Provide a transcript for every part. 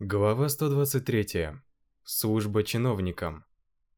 Глава 123. Служба чиновникам.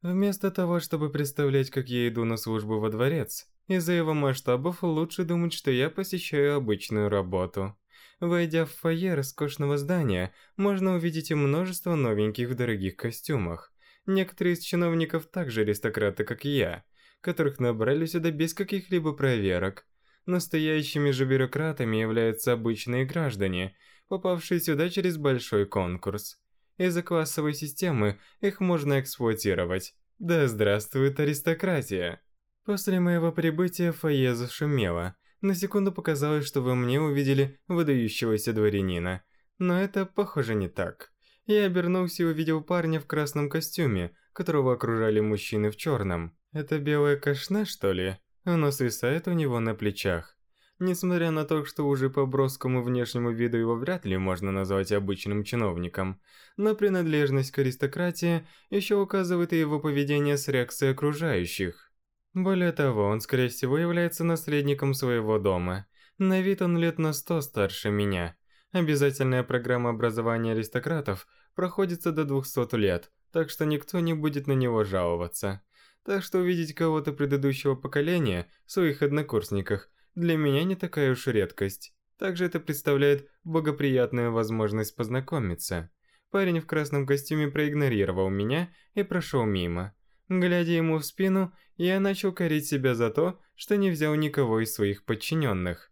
Вместо того, чтобы представлять, как я иду на службу во дворец, из-за его масштабов лучше думать, что я посещаю обычную работу. Войдя в фойе роскошного здания, можно увидеть и множество новеньких в дорогих костюмах. Некоторые из чиновников также аристократы, как и я, которых набрали сюда без каких-либо проверок. Настоящими же бюрократами являются обычные граждане – попавшие сюда через большой конкурс. Из-за классовой системы их можно эксплуатировать. Да здравствует аристократия! После моего прибытия фойе зашумело. На секунду показалось, что вы мне увидели выдающегося дворянина. Но это, похоже, не так. Я обернулся и увидел парня в красном костюме, которого окружали мужчины в черном. Это белое кашне, что ли? Оно свисает у него на плечах. Несмотря на то, что уже по броскому внешнему виду его вряд ли можно назвать обычным чиновником, но принадлежность к аристократии еще указывает и его поведение с реакцией окружающих. Более того, он скорее всего является наследником своего дома. На вид он лет на сто старше меня. Обязательная программа образования аристократов проходится до 200 лет, так что никто не будет на него жаловаться. Так что увидеть кого-то предыдущего поколения в своих однокурсниках для меня не такая уж редкость. Также это представляет благоприятную возможность познакомиться. Парень в красном костюме проигнорировал меня и прошел мимо. Глядя ему в спину, я начал корить себя за то, что не взял никого из своих подчиненных.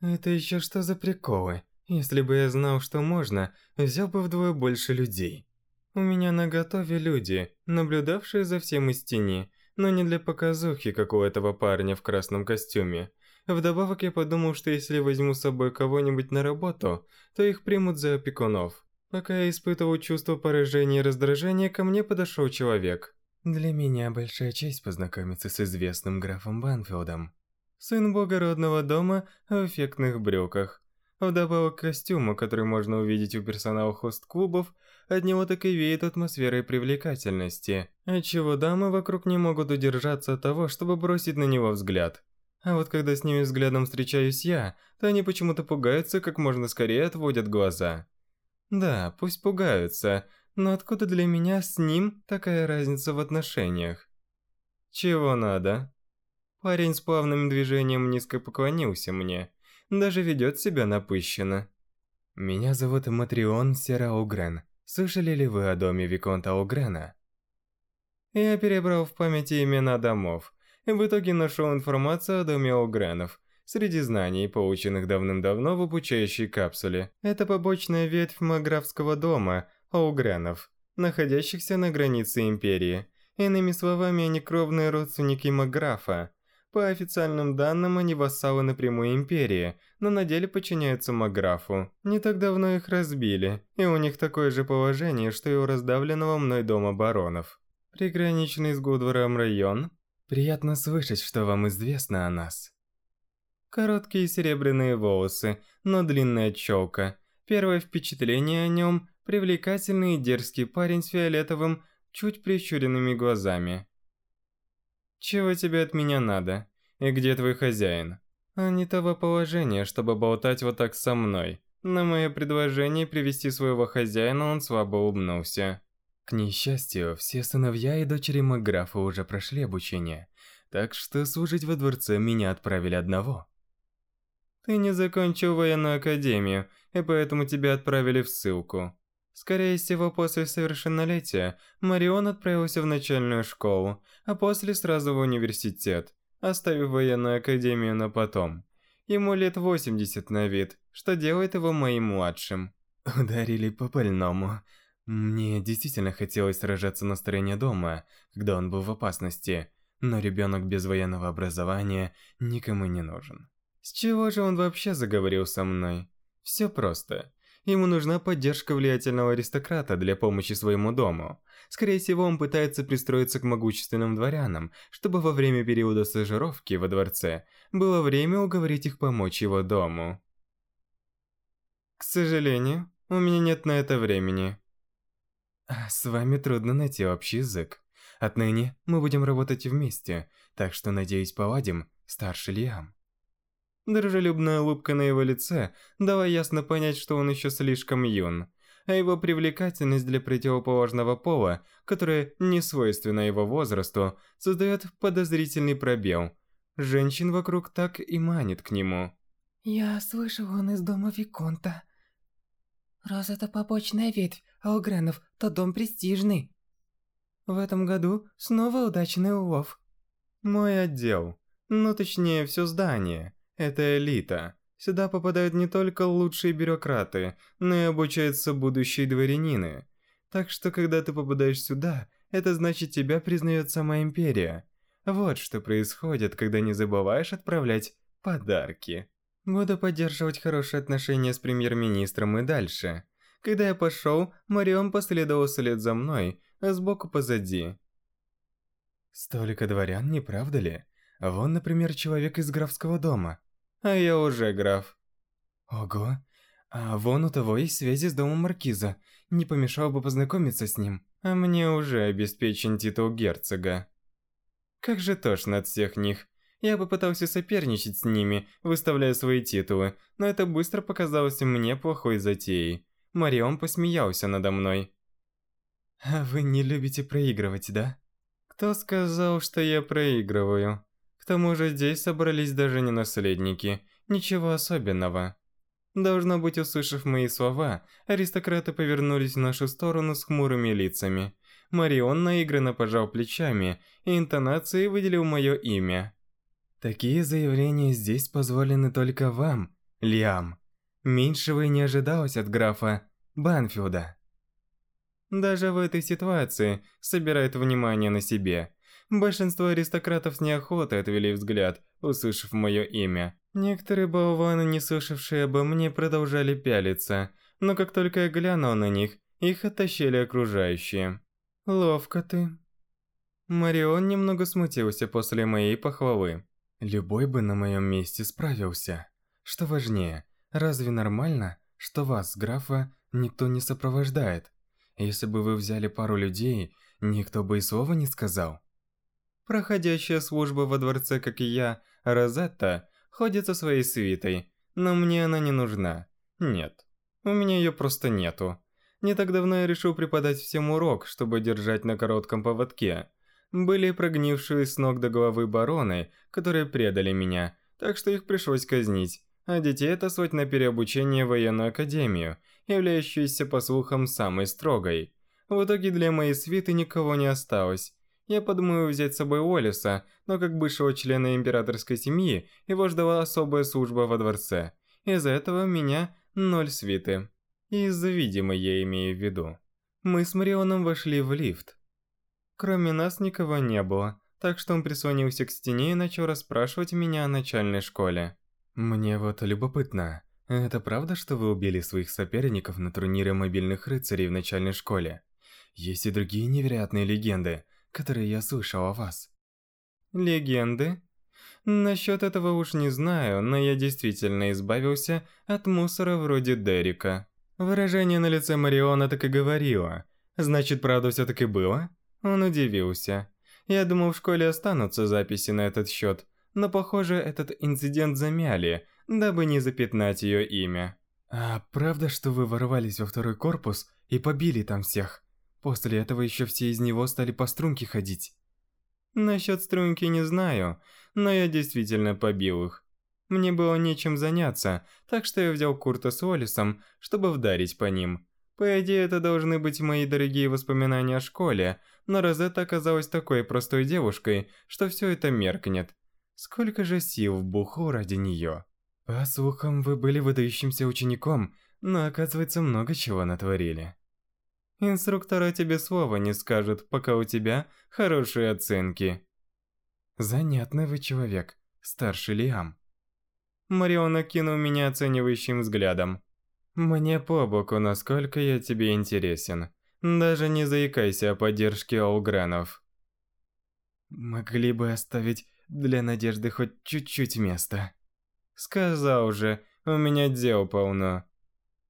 Это еще что за приколы? Если бы я знал, что можно, взял бы вдвое больше людей. У меня на готове люди, наблюдавшие за всем из тени, но не для показухи, как у этого парня в красном костюме. Вдобавок я подумал, что если возьму с собой кого-нибудь на работу, то их примут за опекунов. Пока я испытывал чувство поражения и раздражения, ко мне подошел человек. Для меня большая честь познакомиться с известным графом Банфилдом. Сын благородного дома в эффектных брюках. Вдобавок к костюму, который можно увидеть у персонала хост-клубов, от него так и веет атмосферой привлекательности, отчего дамы вокруг не могут удержаться от того, чтобы бросить на него взгляд. А вот когда с ними взглядом встречаюсь я, то они почему-то пугаются, как можно скорее отводят глаза. Да, пусть пугаются, но откуда для меня с ним такая разница в отношениях? Чего надо? Парень с плавным движением низко поклонился мне, даже ведет себя напыщенно. Меня зовут Матрион Сераугрен. Слышали ли вы о доме Виконта Аугрена? Я перебрал в памяти имена домов, в итоге нашел информацию о доме Огренов среди знаний, полученных давным-давно в обучающей капсуле. Это побочная ветвь Маграфского дома Огренов, находящихся на границе Империи. Иными словами, они кровные родственники Маграфа. По официальным данным, они вассалы напрямую Империи, но на деле подчиняются Маграфу. Не так давно их разбили, и у них такое же положение, что и у раздавленного мной дома баронов. Приграничный с Гудвором район Приятно слышать, что вам известно о нас. Короткие серебряные волосы, но длинная челка. Первое впечатление о нем – привлекательный и дерзкий парень с фиолетовым, чуть прищуренными глазами. Чего тебе от меня надо? И где твой хозяин? А не того положения, чтобы болтать вот так со мной. На мое предложение привести своего хозяина он слабо улыбнулся. К несчастью, все сыновья и дочери Макграфа уже прошли обучение, так что служить во дворце меня отправили одного. Ты не закончил военную академию, и поэтому тебя отправили в ссылку. Скорее всего, после совершеннолетия Марион отправился в начальную школу, а после сразу в университет, оставив военную академию на потом. Ему лет 80 на вид, что делает его моим младшим. Ударили по больному. Мне действительно хотелось сражаться на стороне дома, когда он был в опасности, но ребенок без военного образования никому не нужен. С чего же он вообще заговорил со мной? Все просто. Ему нужна поддержка влиятельного аристократа для помощи своему дому. Скорее всего, он пытается пристроиться к могущественным дворянам, чтобы во время периода стажировки во дворце было время уговорить их помочь его дому. К сожалению, у меня нет на это времени. С вами трудно найти общий язык. Отныне мы будем работать вместе, так что, надеюсь, поладим, старший Лиам. Дружелюбная улыбка на его лице дала ясно понять, что он еще слишком юн. а его привлекательность для противоположного пола, которая не свойственна его возрасту, создает подозрительный пробел. Женщин вокруг так и манит к нему. Я слышал, он из дома Виконта. Раз это побочная ветвь Алгренов, то дом престижный. В этом году снова удачный улов. Мой отдел. Ну, точнее, все здание. Это элита. Сюда попадают не только лучшие бюрократы, но и обучаются будущие дворянины. Так что, когда ты попадаешь сюда, это значит тебя признает сама империя. Вот что происходит, когда не забываешь отправлять подарки. Буду поддерживать хорошие отношения с премьер-министром и дальше. Когда я пошел, Марион последовал вслед за мной, а сбоку позади. Столько дворян, не правда ли? Вон, например, человек из графского дома. А я уже граф. Ого. А вон у того есть связи с домом маркиза. Не помешало бы познакомиться с ним. А мне уже обеспечен титул герцога. Как же тошно от всех них. Я попытался соперничать с ними, выставляя свои титулы, но это быстро показалось мне плохой затеей. Марион посмеялся надо мной. «А вы не любите проигрывать, да?» «Кто сказал, что я проигрываю?» К тому же здесь собрались даже не наследники, ничего особенного. Должно быть, услышав мои слова, аристократы повернулись в нашу сторону с хмурыми лицами. Марион наигранно пожал плечами и интонацией выделил мое имя. Такие заявления здесь позволены только вам, Лиам. Меньшего и не ожидалось от графа Банфилда. Даже в этой ситуации собирает внимание на себе. Большинство аристократов с неохотой отвели взгляд, услышав мое имя. Некоторые болваны, не слышавшие обо мне, продолжали пялиться, но как только я глянул на них, их оттащили окружающие. «Ловко ты». Марион немного смутился после моей похвалы. Любой бы на моем месте справился. Что важнее, разве нормально, что вас, графа, никто не сопровождает? Если бы вы взяли пару людей, никто бы и слова не сказал. Проходящая служба во дворце, как и я, Розетта, ходит со своей свитой, но мне она не нужна. Нет, у меня ее просто нету. Не так давно я решил преподать всем урок, чтобы держать на коротком поводке. Были прогнившие с ног до головы бароны, которые предали меня, так что их пришлось казнить, а детей отослать на переобучение в военную академию, являющуюся, по слухам, самой строгой. В итоге для моей свиты никого не осталось, я подумаю взять с собой Уоллеса, но как бывшего члена императорской семьи, его ждала особая служба во дворце. Из-за этого меня ноль свиты. Из-за видимо я имею в виду. Мы с Марионом вошли в лифт. Кроме нас никого не было, так что он прислонился к стене и начал расспрашивать меня о начальной школе. Мне вот любопытно, это правда, что вы убили своих соперников на турнире мобильных рыцарей в начальной школе? Есть и другие невероятные легенды, которые я слышал о вас. Легенды? Насчет этого уж не знаю, но я действительно избавился от мусора вроде Дерека. Выражение на лице Мариона так и говорило. Значит, правда все-таки было? Он удивился. Я думал, в школе останутся записи на этот счет, но похоже, этот инцидент замяли, дабы не запятнать ее имя. А правда, что вы ворвались во второй корпус и побили там всех? После этого еще все из него стали по струнке ходить. Насчет струнки не знаю, но я действительно побил их. Мне было нечем заняться, так что я взял Курта с Уоллесом, чтобы вдарить по ним. По идее, это должны быть мои дорогие воспоминания о школе, но Розетта оказалась такой простой девушкой, что все это меркнет. Сколько же сил вбуху ради нее. По слухам, вы были выдающимся учеником, но оказывается много чего натворили. Инструктора тебе слова не скажет, пока у тебя хорошие оценки. Занятный вы человек, старший Лиам. Мариона кинул меня оценивающим взглядом. Мне по боку, насколько я тебе интересен. Даже не заикайся о поддержке Олгранов. Могли бы оставить для надежды хоть чуть-чуть места. Сказал же, у меня дел полно.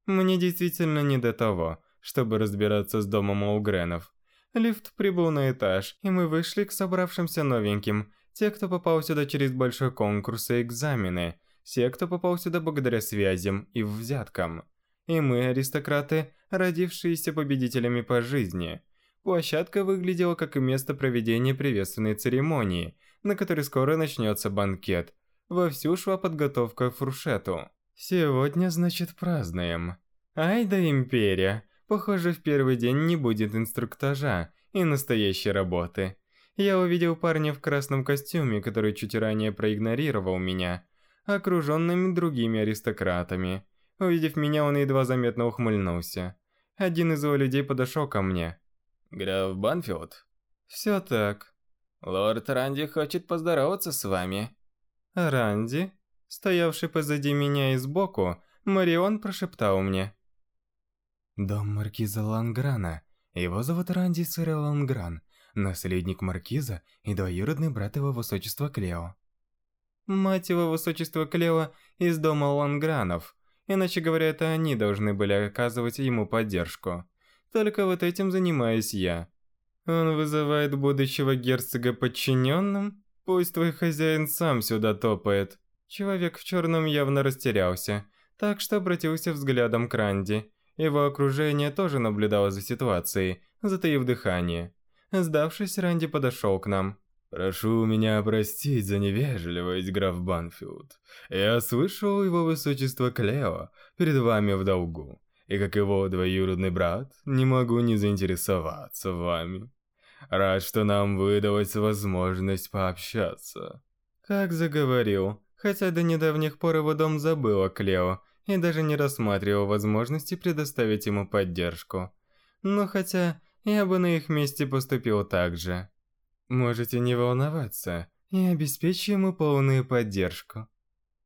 Мне действительно не до того чтобы разбираться с домом Олгренов. Лифт прибыл на этаж, и мы вышли к собравшимся новеньким. Те, кто попал сюда через большой конкурс и экзамены. Все, кто попал сюда благодаря связям и взяткам. и мы, аристократы, родившиеся победителями по жизни. Площадка выглядела как место проведения приветственной церемонии, на которой скоро начнется банкет. Вовсю шла подготовка к фуршету. Сегодня, значит, празднуем. Ай да империя. Похоже, в первый день не будет инструктажа и настоящей работы. Я увидел парня в красном костюме, который чуть ранее проигнорировал меня, окруженными другими аристократами. Увидев меня, он едва заметно ухмыльнулся. Один из его людей подошел ко мне. «Граф Банфилд?» «Все так». «Лорд Ранди хочет поздороваться с вами». «Ранди?» Стоявший позади меня и сбоку, Марион прошептал мне. «Дом маркиза Ланграна. Его зовут Ранди Сырел Лангран, наследник маркиза и двоюродный брат его высочества Клео». Мать его высочества Клео из дома Лангранов. Иначе говоря, это они должны были оказывать ему поддержку. Только вот этим занимаюсь я. Он вызывает будущего герцога подчиненным? Пусть твой хозяин сам сюда топает. Человек в черном явно растерялся, так что обратился взглядом к Ранди. Его окружение тоже наблюдало за ситуацией, затаив дыхание. Сдавшись, Ранди подошел к нам. «Прошу меня простить за невежливость, граф Банфилд. Я слышал его высочество Клео перед вами в долгу, и как его двоюродный брат, не могу не заинтересоваться вами. Рад, что нам выдалась возможность пообщаться». Как заговорил, хотя до недавних пор его дом забыл о Клео и даже не рассматривал возможности предоставить ему поддержку. Но хотя я бы на их месте поступил так же. Можете не волноваться, я обеспечу ему полную поддержку.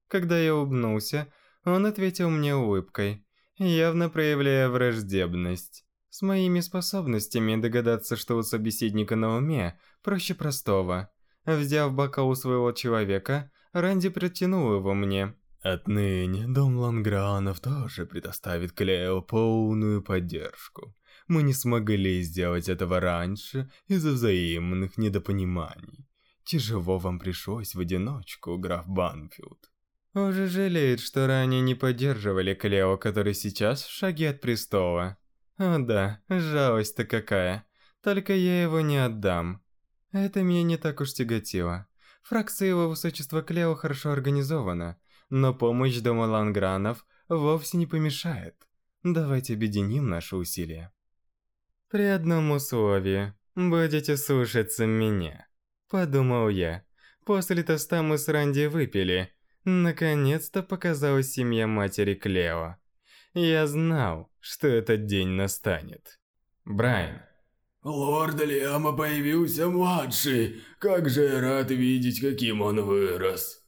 Когда я улыбнулся, он ответил мне улыбкой, явно проявляя враждебность. С моими способностями догадаться, что у собеседника на уме, проще простого. Взяв бокал у своего человека, Ранди протянул его мне. Отныне дом Лангранов тоже предоставит Клео полную поддержку. Мы не смогли сделать этого раньше из-за взаимных недопониманий. Тяжело вам пришлось в одиночку, граф Банфилд. Уже жалеет, что ранее не поддерживали Клео, который сейчас в шаге от престола. О да, жалость-то какая. Только я его не отдам. Это меня не так уж тяготило. Фракция его высочества Клео хорошо организована, но помощь дома Лангранов вовсе не помешает. Давайте объединим наши усилия. При одном условии. Будете слушаться меня. Подумал я. После тоста мы с Ранди выпили. Наконец-то показалась семья матери Клео. Я знал, что этот день настанет. Брайан, Лорд Лиама появился младший. Как же я рад видеть, каким он вырос.